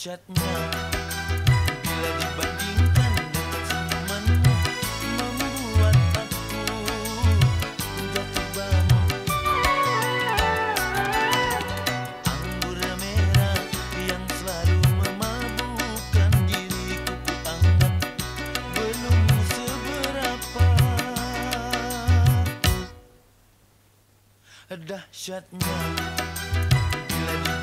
dahsyatnya bila dibandingkan dengan senyumanmu membuat aku jatuh bangun anggur merah yang selalu memabukkan diriku anggap belum seberapa dahsyatnya bila dibandingkan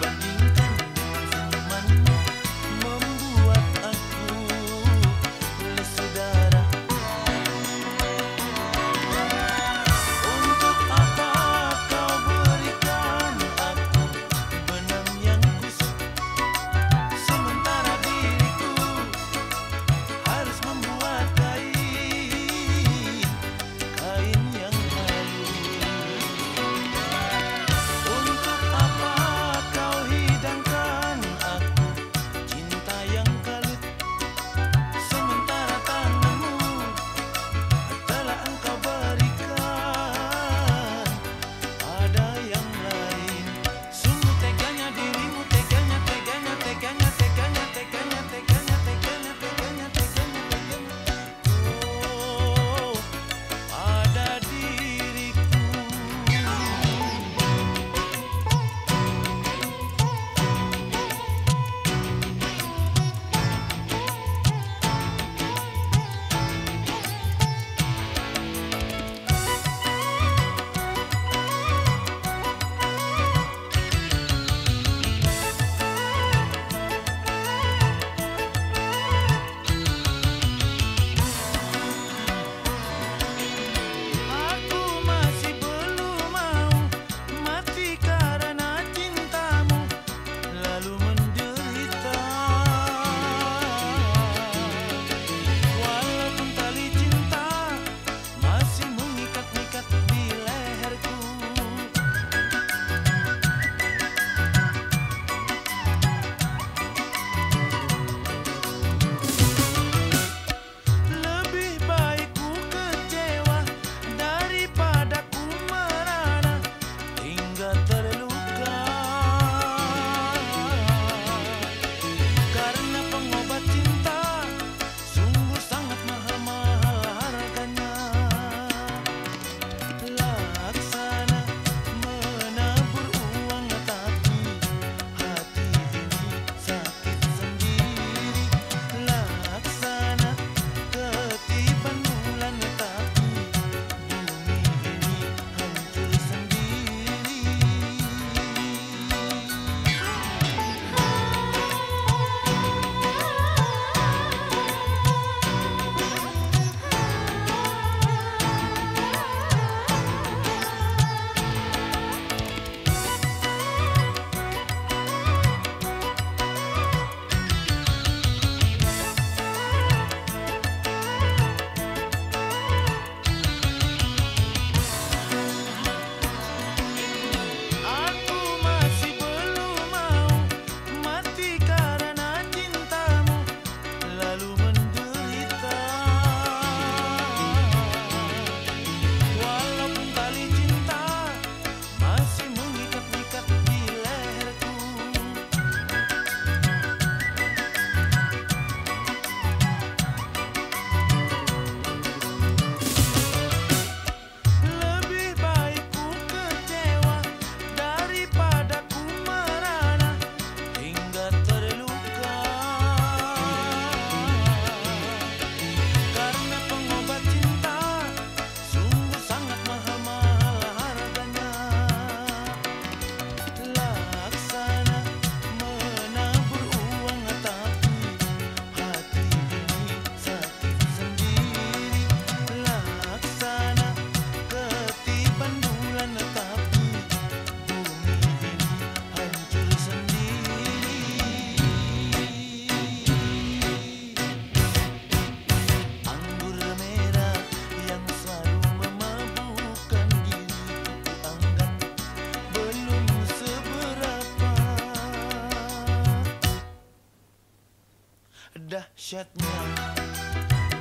Dahsyatnya.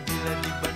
Bila dibandingkan